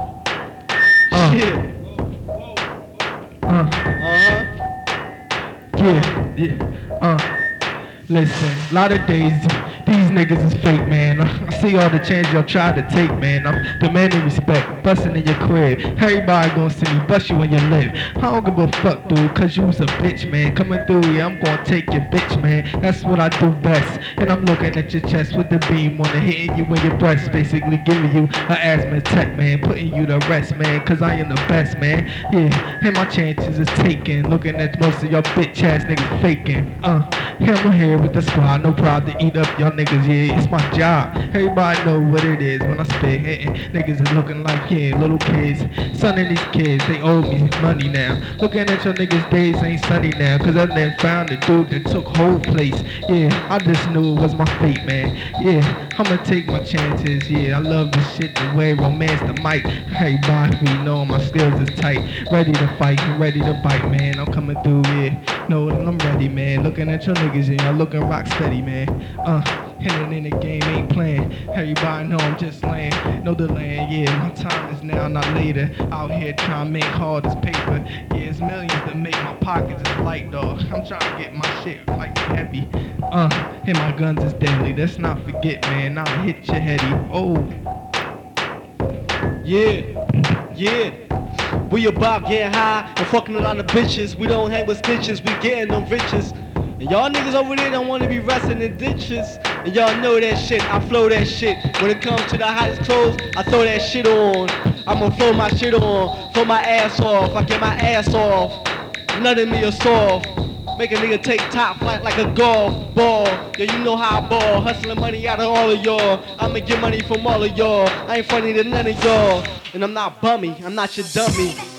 Uh, Shit. uh, Uh-huh. yeah, yeah, uh. Listen, a lot of days, these niggas is fake, man. I see all the chances y'all try to take, man. I'm demanding respect, busting in your crib. Everybody gonna see me bust you in your lip. I don't give a fuck, dude, cause you's a bitch, man. Coming through here, I'm gonna take your bitch, man. That's what I do best. And I'm looking at your chest with the beam on it, hitting you in your breast, basically giving you an asthma attack, man. Putting you to rest, man, cause I am the best, man. Yeah, and my chances is taken. Looking at most of y'all bitch ass niggas faking. Uh, I'm here with the squad, no problem to eat up y'all niggas, yeah, it's my job. Everybody know what it is when I spit hitting. Niggas is looking like, yeah, little kids. Son of these kids, they owe me money now. Looking at your niggas days ain't sunny now, cause I done found the dude that took whole place. Yeah, I just knew it was my fate, man. Yeah, I'ma take my chances, yeah, I love this shit, the way romance the mic. Hey, Everybody we know my skills is tight. Ready to fight, ready to bite, man. I'm coming through, yeah. Know that I'm ready, man. Looking at your niggas, and y'all looking rock steady, man. Uh, hitting in the game, ain't playing. Everybody know I'm just laying. No delaying, yeah. My time is now, not later. Out here trying to make hard as paper. Yeah, it's millions to make my pockets is light, dog. I'm trying to get my shit like heavy. Uh, and my guns is deadly. Let's not forget, man. I'll hit your heady. Oh. Yeah, yeah. We about getting high and fucking a lot of bitches. We don't hang with snitches, we getting them riches. And y'all niggas over there don't wanna be resting in ditches. And y'all know that shit, I flow that shit. When it comes to the hottest clothes, I throw that shit on. I'ma flow my shit on, flow my ass off, I get my ass off. Of me is soft. Make a nigga take top flight like a golf ball. Yeah, you know how I ball. Hustling money out of all of y'all. I'ma get money from all of y'all. I ain't funny to none of y'all. And I'm not bummy, I'm not your dummy.